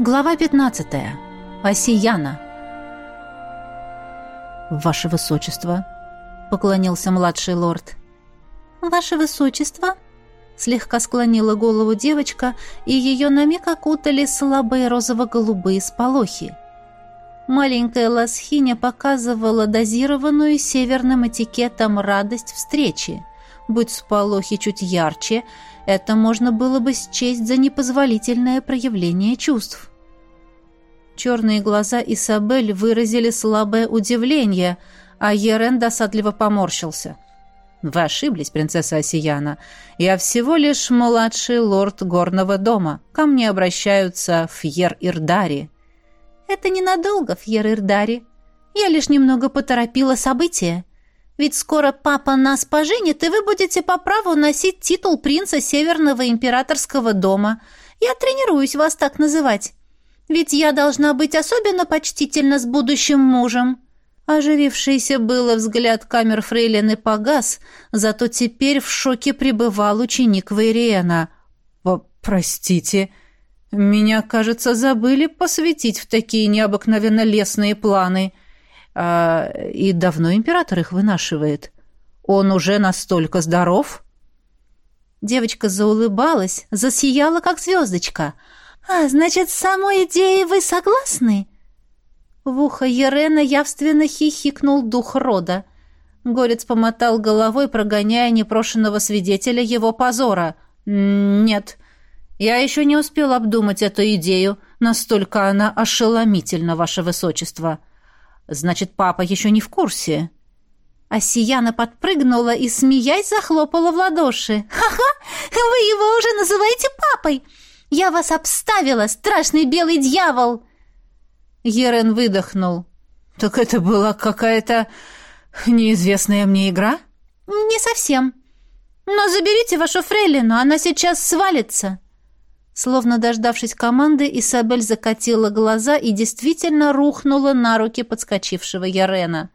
Глава 15. Осияна. «Ваше Высочество», — поклонился младший лорд. «Ваше Высочество», — слегка склонила голову девочка, и ее на миг окутали слабые розово-голубые сполохи. Маленькая ласхиня показывала дозированную северным этикетом радость встречи. Будь сполохи чуть ярче, это можно было бы счесть за непозволительное проявление чувств. Черные глаза Исабель выразили слабое удивление, а Ерен досадливо поморщился. «Вы ошиблись, принцесса Осияна. Я всего лишь младший лорд горного дома. Ко мне обращаются Фьер Ирдари». «Это ненадолго, Фьер Ирдари. Я лишь немного поторопила события. Ведь скоро папа нас поженит, и вы будете по праву носить титул принца Северного императорского дома. Я тренируюсь вас так называть. Ведь я должна быть особенно почтительна с будущим мужем». Оживившийся было взгляд камер фрейлины погас, зато теперь в шоке пребывал ученик Вейриена. «Простите, меня, кажется, забыли посвятить в такие необыкновенно лестные планы». А, и давно император их вынашивает. Он уже настолько здоров?» Девочка заулыбалась, засияла, как звездочка. «А, значит, с самой идеей вы согласны?» В ухо Ерена явственно хихикнул дух рода. Горец помотал головой, прогоняя непрошенного свидетеля его позора. «Нет, я еще не успел обдумать эту идею. Настолько она ошеломительна, ваше высочество». Значит, папа еще не в курсе. А Сияна подпрыгнула и, смеясь, захлопала в ладоши. «Ха-ха! Вы его уже называете папой! Я вас обставила, страшный белый дьявол!» Ерен выдохнул. «Так это была какая-то неизвестная мне игра?» «Не совсем. Но заберите вашу фрейлину, она сейчас свалится!» Словно дождавшись команды, Исабель закатила глаза и действительно рухнула на руки подскочившего Ярена.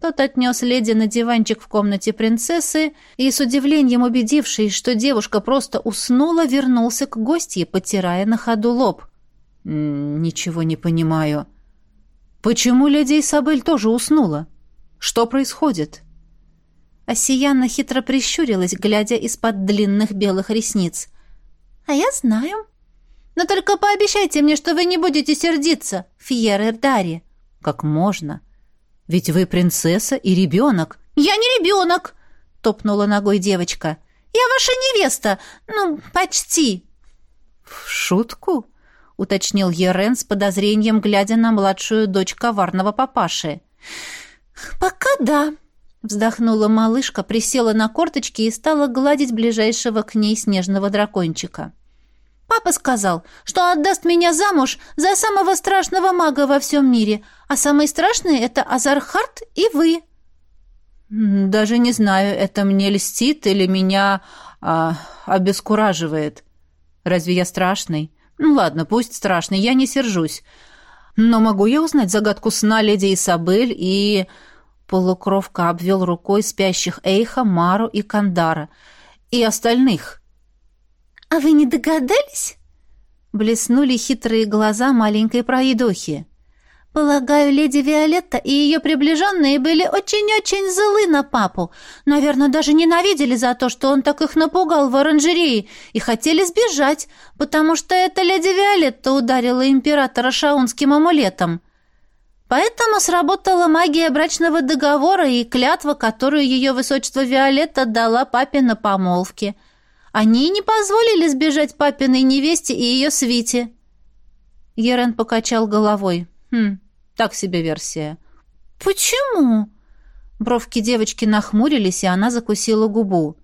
Тот отнес леди на диванчик в комнате принцессы и, с удивлением убедившись, что девушка просто уснула, вернулся к гостье, потирая на ходу лоб. «Ничего не понимаю. Почему леди Исабель тоже уснула? Что происходит?» Осияна хитро прищурилась, глядя из-под длинных белых ресниц. А я знаю. Но только пообещайте мне, что вы не будете сердиться, Фьер Эрдари. Как можно? Ведь вы принцесса и ребенок. Я не ребенок, топнула ногой девочка. Я ваша невеста. Ну, почти. В шутку? уточнил Ерен с подозрением, глядя на младшую дочь коварного папаши. Пока да, Вздохнула малышка, присела на корточки и стала гладить ближайшего к ней снежного дракончика. «Папа сказал, что отдаст меня замуж за самого страшного мага во всем мире, а самый страшный — это Азархард и вы». «Даже не знаю, это мне льстит или меня а, обескураживает. Разве я страшный? Ну ладно, пусть страшный, я не сержусь. Но могу я узнать загадку сна леди Исабель и...» Полукровка обвел рукой спящих Эйха, Мару и Кандара. И остальных. «А вы не догадались?» Блеснули хитрые глаза маленькой проедохи. «Полагаю, леди Виолетта и ее приближенные были очень-очень злы на папу. Наверное, даже ненавидели за то, что он так их напугал в оранжерее, и хотели сбежать, потому что эта леди Виолетта ударила императора шаунским амулетом. Поэтому сработала магия брачного договора и клятва, которую ее высочество Виолетта дала папе на помолвке. Они не позволили сбежать папиной невесте и ее свите. Ерен покачал головой. Хм, так себе версия. Почему? Бровки девочки нахмурились, и она закусила губу.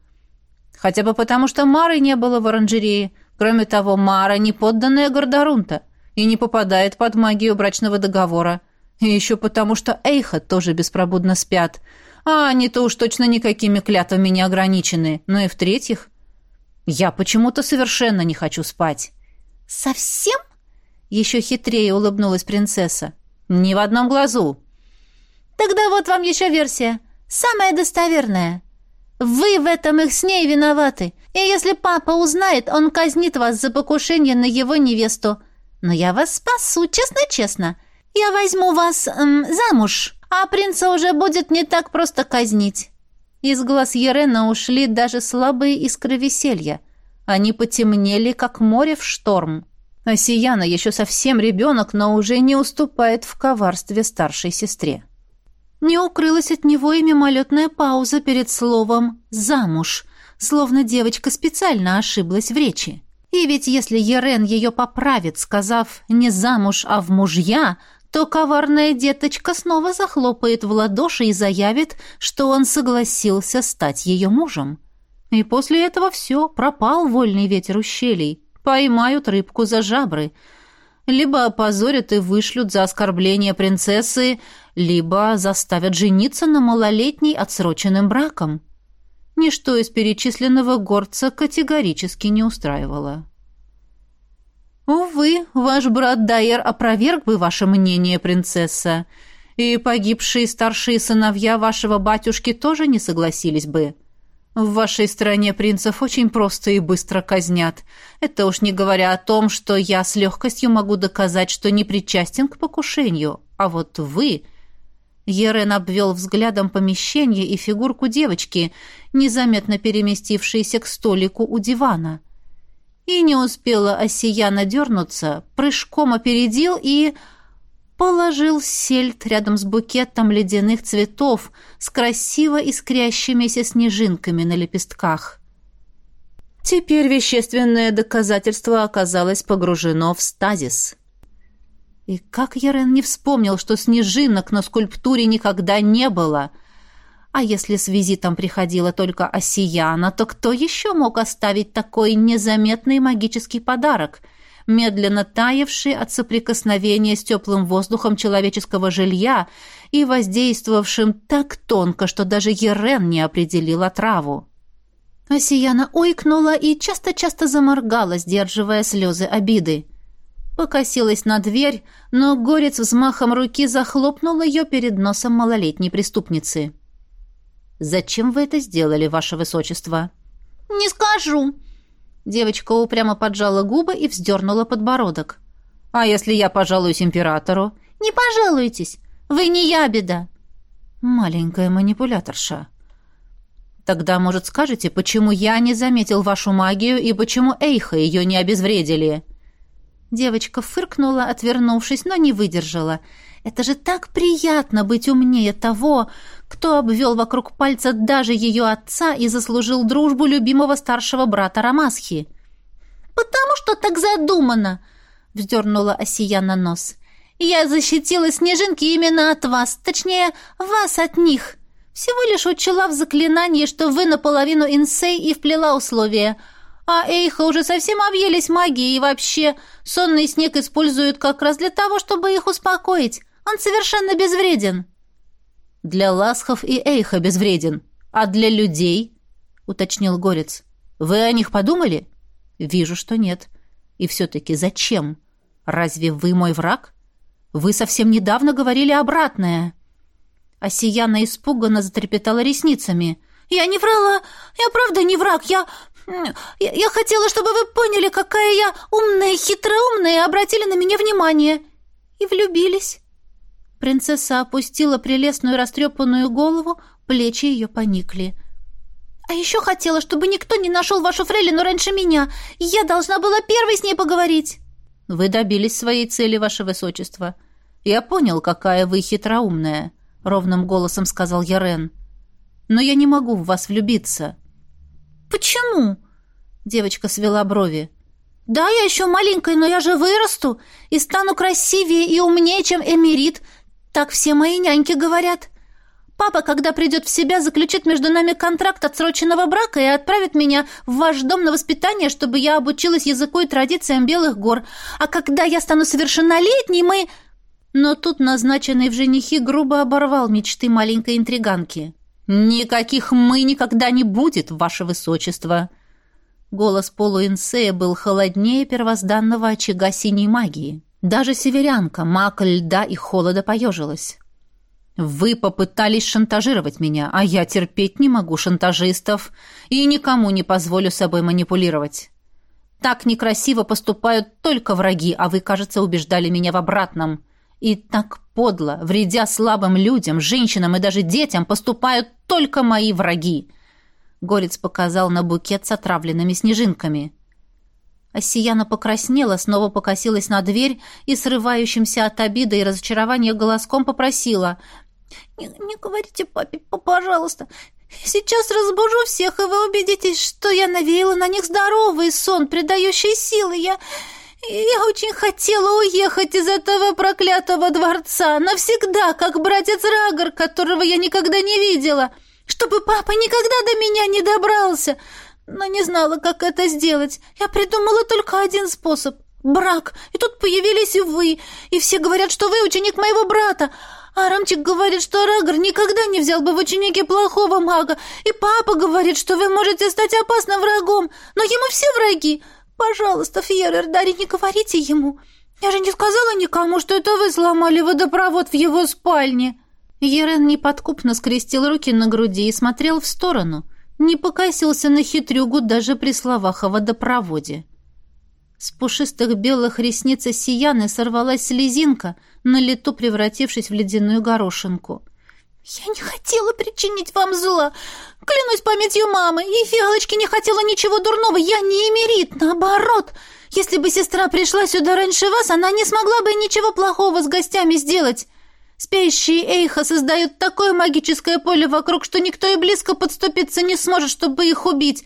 Хотя бы потому, что Мары не было в оранжерее. Кроме того, Мара не подданная Гордорунта и не попадает под магию брачного договора. И еще потому, что Эйха тоже беспробудно спят. А они-то уж точно никакими клятвами не ограничены. Но и в-третьих, я почему-то совершенно не хочу спать. Совсем? Еще хитрее улыбнулась принцесса. Ни в одном глазу. Тогда вот вам еще версия. Самая достоверная. Вы в этом их с ней виноваты. И если папа узнает, он казнит вас за покушение на его невесту. Но я вас спасу, честно-честно. Я возьму вас эм, замуж, а принца уже будет не так просто казнить». Из глаз Ерена ушли даже слабые искры веселья. Они потемнели, как море в шторм. А Сияна еще совсем ребенок, но уже не уступает в коварстве старшей сестре. Не укрылась от него и мимолетная пауза перед словом «замуж», словно девочка специально ошиблась в речи. И ведь если Ерен ее поправит, сказав не замуж, а в мужья, то коварная деточка снова захлопает в ладоши и заявит, что он согласился стать ее мужем. И после этого все, пропал вольный ветер ущелий, поймают рыбку за жабры, либо опозорят и вышлют за оскорбление принцессы, либо заставят жениться на малолетней отсроченным браком. Ничто из перечисленного горца категорически не устраивало. «Увы, ваш брат Дайер опроверг бы ваше мнение, принцесса, и погибшие старшие сыновья вашего батюшки тоже не согласились бы. В вашей стране принцев очень просто и быстро казнят. Это уж не говоря о том, что я с легкостью могу доказать, что не причастен к покушению, а вот вы...» Ерен обвел взглядом помещение и фигурку девочки, незаметно переместившейся к столику у дивана. И не успела Осияна дернуться, прыжком опередил и... положил сельдь рядом с букетом ледяных цветов с красиво искрящимися снежинками на лепестках. Теперь вещественное доказательство оказалось погружено в стазис. И как Ерен не вспомнил, что снежинок на скульптуре никогда не было. А если с визитом приходила только Осияна, то кто еще мог оставить такой незаметный магический подарок, медленно таявший от соприкосновения с теплым воздухом человеческого жилья и воздействовавшим так тонко, что даже Ерен не определил отраву? Осияна ойкнула и часто-часто заморгала, сдерживая слезы обиды. Покосилась на дверь, но горец взмахом руки захлопнул ее перед носом малолетней преступницы. «Зачем вы это сделали, ваше высочество?» «Не скажу!» Девочка упрямо поджала губы и вздернула подбородок. «А если я пожалуюсь императору?» «Не пожалуйтесь! Вы не ябеда!» «Маленькая манипуляторша!» «Тогда, может, скажете, почему я не заметил вашу магию и почему Эйха ее не обезвредили?» Девочка фыркнула, отвернувшись, но не выдержала. Это же так приятно быть умнее того, кто обвел вокруг пальца даже ее отца и заслужил дружбу любимого старшего брата Рамасхи. «Потому что так задумано!» — вздернула Осия на нос. «Я защитила снежинки именно от вас, точнее, вас от них. Всего лишь учила в заклинании, что вы наполовину инсей и вплела условия — а Эйха уже совсем объелись магией и вообще сонный снег используют как раз для того, чтобы их успокоить. Он совершенно безвреден». «Для ласхов и Эйха безвреден. А для людей?» — уточнил Горец. «Вы о них подумали?» «Вижу, что нет. И все-таки зачем? Разве вы мой враг? Вы совсем недавно говорили обратное». Осияна испуганно затрепетала ресницами. «Я не врала! Я правда не враг! Я я, я хотела, чтобы вы поняли, какая я умная, хитроумная, и обратили на меня внимание. И влюбились». Принцесса опустила прелестную растрепанную голову, плечи ее поникли. «А еще хотела, чтобы никто не нашел вашу фрейлину раньше меня. Я должна была первой с ней поговорить». «Вы добились своей цели, ваше высочество. Я понял, какая вы хитроумная», — ровным голосом сказал Ярен. «Но я не могу в вас влюбиться». «Почему?» Девочка свела брови. «Да, я еще маленькая, но я же вырасту и стану красивее и умнее, чем Эмирит. Так все мои няньки говорят. Папа, когда придет в себя, заключит между нами контракт отсроченного брака и отправит меня в ваш дом на воспитание, чтобы я обучилась языку и традициям Белых гор. А когда я стану совершеннолетней, мы...» Но тут назначенный в женихи грубо оборвал мечты маленькой интриганки. «Никаких «мы» никогда не будет, ваше высочество!» Голос полуинсея был холоднее первозданного очага синей магии. Даже северянка, маг льда и холода поежилась. «Вы попытались шантажировать меня, а я терпеть не могу шантажистов и никому не позволю собой манипулировать. Так некрасиво поступают только враги, а вы, кажется, убеждали меня в обратном. И так подло, вредя слабым людям, женщинам и даже детям, поступают только мои враги. Горец показал на букет с отравленными снежинками. Осияна покраснела, снова покосилась на дверь и, срывающимся от обиды и разочарования голоском попросила. «Не, не говорите папе, пожалуйста. Сейчас разбужу всех, и вы убедитесь, что я навеяла на них здоровый сон, придающий силы. Я... я очень хотела уехать из этого проклятого дворца навсегда, как братец Рагор, которого я никогда не видела, чтобы папа никогда до меня не добрался, но не знала, как это сделать. Я придумала только один способ — брак, и тут появились и вы, и все говорят, что вы ученик моего брата, а Рамчик говорит, что Рагор никогда не взял бы в ученики плохого мага. И папа говорит, что вы можете стать опасным врагом. Но ему все враги. Пожалуйста, Фьерер, Дарья, не говорите ему. Я же не сказала никому, что это вы сломали водопровод в его спальне». Ерен неподкупно скрестил руки на груди и смотрел в сторону. Не покосился на хитрюгу даже при словах о водопроводе. С пушистых белых ресниц Сияны сорвалась слезинка, на лету превратившись в ледяную горошинку. «Я не хотела причинить вам зла. Клянусь памятью мамы, и фиалочки не хотела ничего дурного. Я не эмерит, наоборот. Если бы сестра пришла сюда раньше вас, она не смогла бы ничего плохого с гостями сделать. Спящие Эйха создают такое магическое поле вокруг, что никто и близко подступиться не сможет, чтобы их убить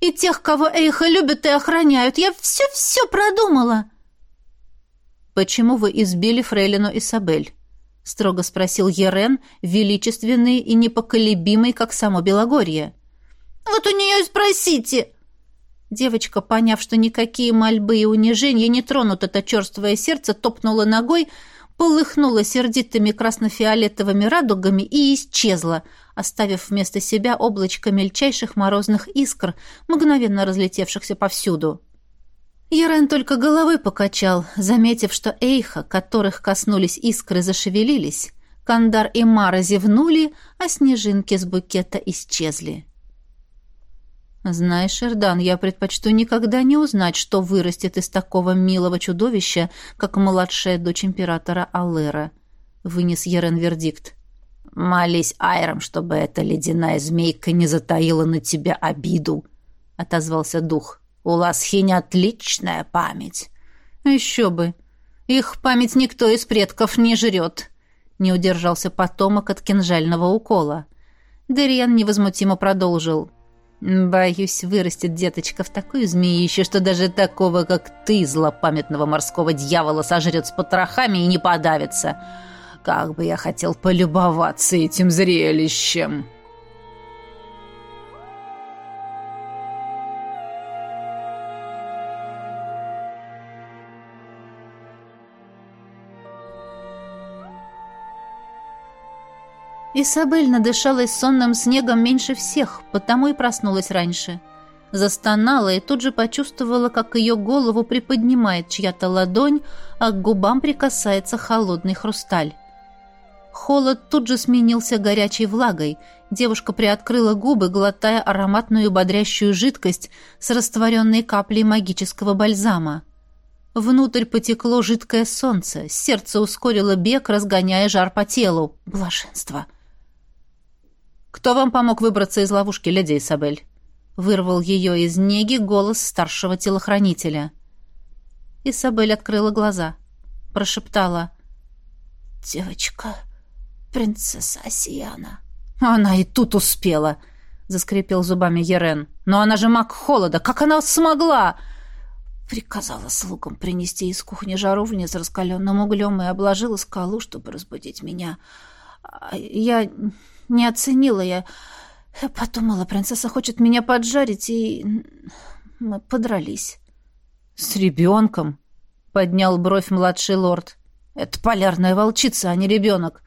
и тех, кого Эйха любят и охраняют. Я все-все продумала». «Почему вы избили фрейлину Исабель?» — строго спросил Ерен, величественный и непоколебимый, как само Белогорье. «Вот у нее и спросите!» Девочка, поняв, что никакие мольбы и унижения не тронут это черствое сердце, топнула ногой, полыхнула сердитыми красно-фиолетовыми радугами и исчезла, оставив вместо себя облачко мельчайших морозных искр, мгновенно разлетевшихся повсюду. Ерен только головой покачал, заметив, что эйха, которых коснулись искры, зашевелились. Кандар и Мара зевнули, а снежинки с букета исчезли. «Знаешь, Эрдан, я предпочту никогда не узнать, что вырастет из такого милого чудовища, как младшая дочь императора Аллера», — вынес Ерен вердикт. «Молись Айрам, чтобы эта ледяная змейка не затаила на тебя обиду», — отозвался дух. «У Ласхини отличная память». «Еще бы! Их память никто из предков не жрет», — не удержался потомок от кинжального укола. Дериан невозмутимо продолжил. «Боюсь, вырастет деточка в такую змеище, что даже такого, как ты, злопамятного морского дьявола, сожрет с потрохами и не подавится». Как бы я хотел полюбоваться этим зрелищем!» Исабель надышалась сонным снегом меньше всех, потому и проснулась раньше. Застонала и тут же почувствовала, как ее голову приподнимает чья-то ладонь, а к губам прикасается холодный хрусталь. Холод тут же сменился горячей влагой. Девушка приоткрыла губы, глотая ароматную бодрящую жидкость с растворенной каплей магического бальзама. Внутрь потекло жидкое солнце, сердце ускорило бег, разгоняя жар по телу. Блаженство! «Кто вам помог выбраться из ловушки, леди Исабель?» Вырвал ее из неги голос старшего телохранителя. Исабель открыла глаза. Прошептала. «Девочка...» принцесса Асияна». «Она и тут успела!» — заскрипел зубами Ерен. «Но она же маг холода! Как она смогла?» Приказала слугам принести из кухни жаровни с раскаленным углем и обложила скалу, чтобы разбудить меня. А я не оценила, я подумала, принцесса хочет меня поджарить, и мы подрались. «С ребенком?» — поднял бровь младший лорд. «Это полярная волчица, а не ребенок.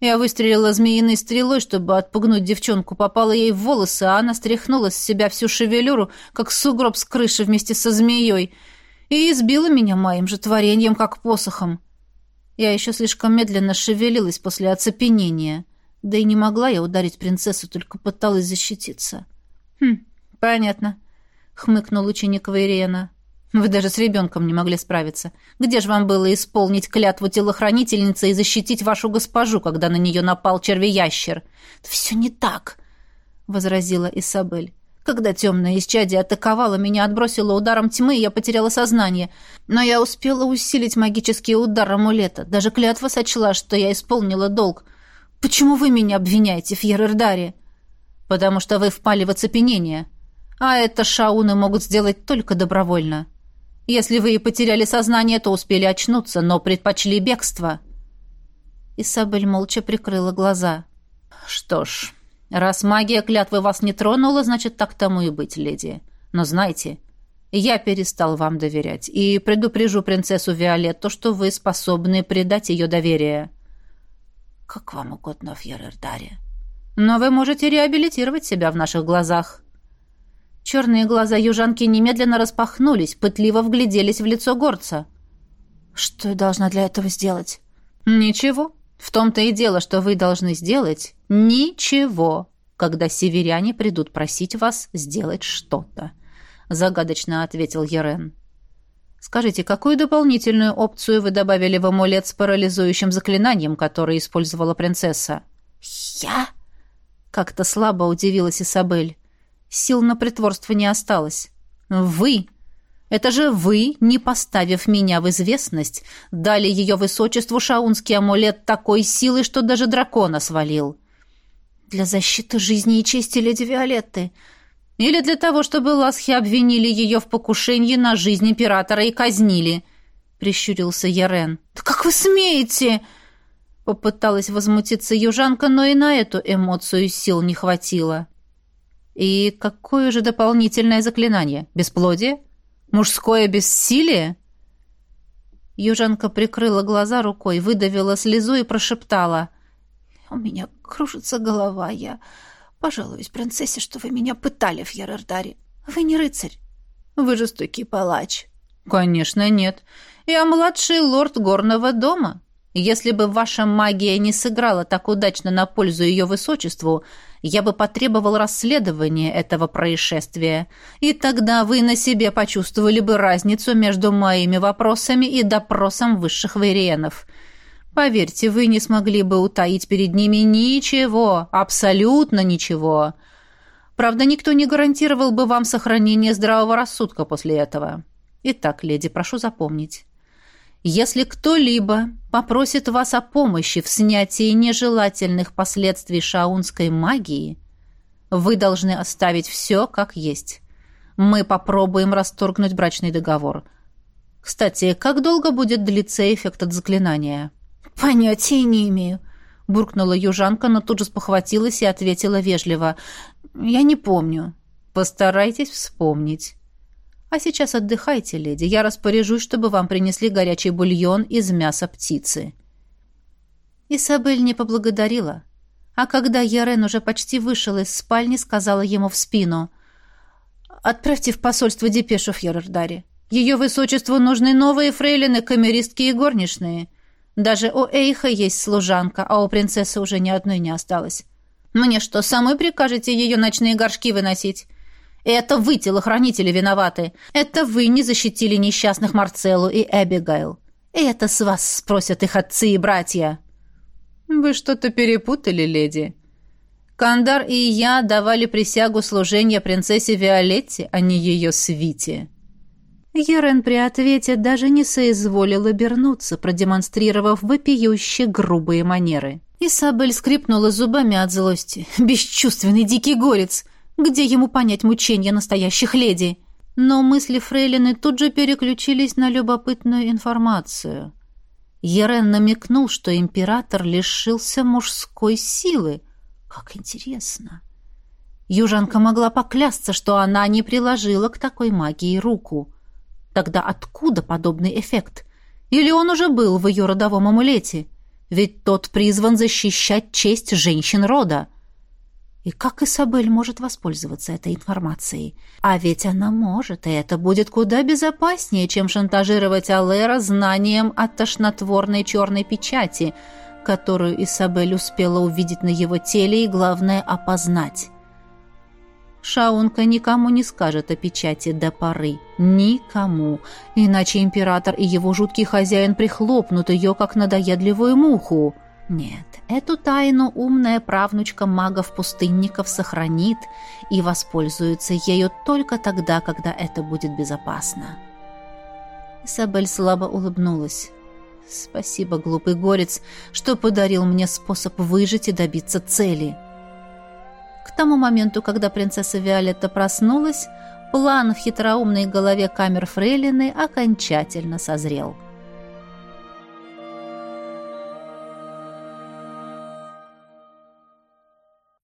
Я выстрелила змеиной стрелой, чтобы отпугнуть девчонку, попала ей в волосы, а она стряхнула с себя всю шевелюру, как сугроб с крыши вместе со змеей, и избила меня моим же творением, как посохом. Я еще слишком медленно шевелилась после оцепенения, да и не могла я ударить принцессу, только пыталась защититься. «Хм, понятно», — хмыкнул ученик Вейрена. Вы даже с ребенком не могли справиться. Где же вам было исполнить клятву телохранительницы и защитить вашу госпожу, когда на нее напал червеящер? «Все не так», — возразила Исабель. Когда темное исчадие атаковало меня, отбросило ударом тьмы, я потеряла сознание. Но я успела усилить магический удар амулета. Даже клятва сочла, что я исполнила долг. Почему вы меня обвиняете, Фьерердари? Потому что вы впали в оцепенение. А это шауны могут сделать только добровольно. Если вы и потеряли сознание, то успели очнуться, но предпочли бегство». Исабель молча прикрыла глаза. «Что ж, раз магия клятвы вас не тронула, значит, так тому и быть, леди. Но знайте, я перестал вам доверять и предупрежу принцессу Виолетту, что вы способны предать ее доверие». «Как вам угодно, Фьерердари». «Но вы можете реабилитировать себя в наших глазах». Черные глаза южанки немедленно распахнулись, пытливо вгляделись в лицо горца. «Что я должна для этого сделать?» «Ничего. В том-то и дело, что вы должны сделать ничего, когда северяне придут просить вас сделать что-то», загадочно ответил Ерен. «Скажите, какую дополнительную опцию вы добавили в амулет с парализующим заклинанием, которое использовала принцесса?» «Я?» Как-то слабо удивилась Исабель. Сил на притворство не осталось. Вы! Это же вы, не поставив меня в известность, дали ее высочеству шаунский амулет такой силы, что даже дракона свалил. Для защиты жизни и чести леди Виолетты. Или для того, чтобы ласхи обвинили ее в покушении на жизнь императора и казнили, прищурился Ярен. «Да как вы смеете?» Попыталась возмутиться южанка, но и на эту эмоцию сил не хватило. И какое же дополнительное заклинание? Бесплодие? Мужское бессилие? Южанка прикрыла глаза рукой, выдавила слезу и прошептала. «У меня кружится голова. Я пожалуюсь принцессе, что вы меня пытали в Ярардаре. Вы не рыцарь. Вы жестокий палач». «Конечно нет. Я младший лорд горного дома. Если бы ваша магия не сыграла так удачно на пользу ее высочеству, я бы потребовал расследования этого происшествия, и тогда вы на себе почувствовали бы разницу между моими вопросами и допросом высших вейриенов. Поверьте, вы не смогли бы утаить перед ними ничего, абсолютно ничего. Правда, никто не гарантировал бы вам сохранение здравого рассудка после этого. Итак, леди, прошу запомнить. Если кто-либо попросит вас о помощи в снятии нежелательных последствий шаунской магии, вы должны оставить все как есть. Мы попробуем расторгнуть брачный договор. Кстати, как долго будет длиться эффект от заклинания? Понятия не имею, буркнула южанка, но тут же спохватилась и ответила вежливо: "Я не помню. Постарайтесь вспомнить". А сейчас отдыхайте, леди. Я распоряжусь, чтобы вам принесли горячий бульон из мяса птицы». Исабель не поблагодарила. А когда Ярен уже почти вышел из спальни, сказала ему в спину. «Отправьте в посольство депешу в Ярардаре. Ее высочеству нужны новые фрейлины, камеристки и горничные. Даже у Эйха есть служанка, а у принцессы уже ни одной не осталось. Мне что, самой прикажете ее ночные горшки выносить?» Это вы, телохранители, виноваты. Это вы не защитили несчастных Марцеллу и Эбигейл. Это с вас спросят их отцы и братья. Вы что-то перепутали, леди. Кандар и я давали присягу служения принцессе Виолетте, а не ее свите. Ерен при ответе даже не соизволил обернуться, продемонстрировав вопиюще грубые манеры. Исабель скрипнула зубами от злости. «Бесчувственный дикий горец! Где ему понять мучения настоящих леди? Но мысли Фрейлины тут же переключились на любопытную информацию. Ерен намекнул, что император лишился мужской силы. Как интересно. Южанка могла поклясться, что она не приложила к такой магии руку. Тогда откуда подобный эффект? Или он уже был в ее родовом амулете? Ведь тот призван защищать честь женщин рода. И как Исабель может воспользоваться этой информацией? А ведь она может, и это будет куда безопаснее, чем шантажировать Алера знанием о тошнотворной черной печати, которую Исабель успела увидеть на его теле и, главное, опознать. Шаунка никому не скажет о печати до поры. Никому. Иначе император и его жуткий хозяин прихлопнут ее, как надоедливую муху. Нет, эту тайну умная правнучка магов-пустынников сохранит и воспользуется ею только тогда, когда это будет безопасно. Isabель слабо улыбнулась. «Спасибо, глупый горец, что подарил мне способ выжить и добиться цели». К тому моменту, когда принцесса Виолетта проснулась, план в хитроумной голове камер Фрейлины окончательно созрел –